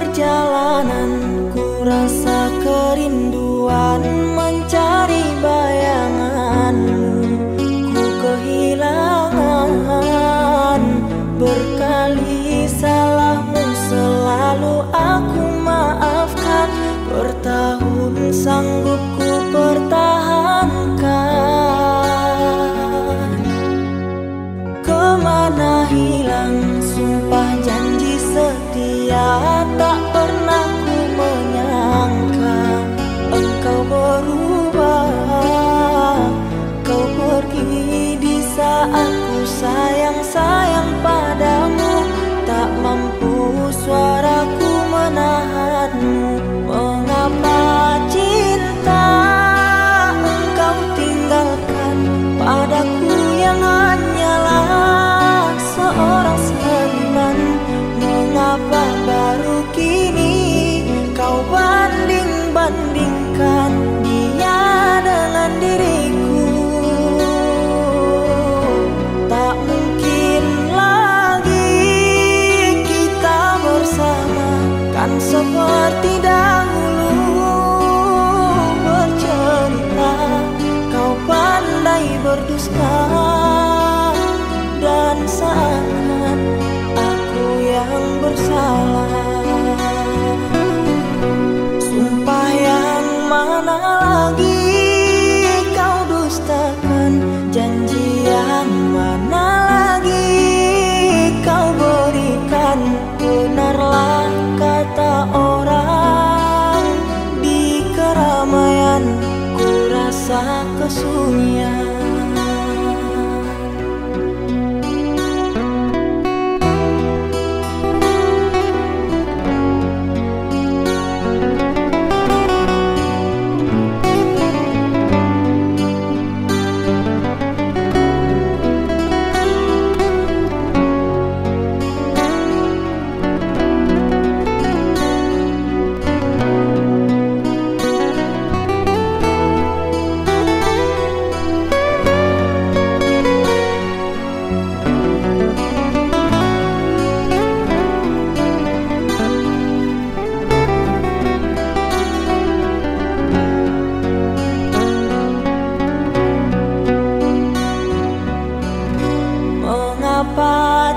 perjalanan ku rasa kerinduan by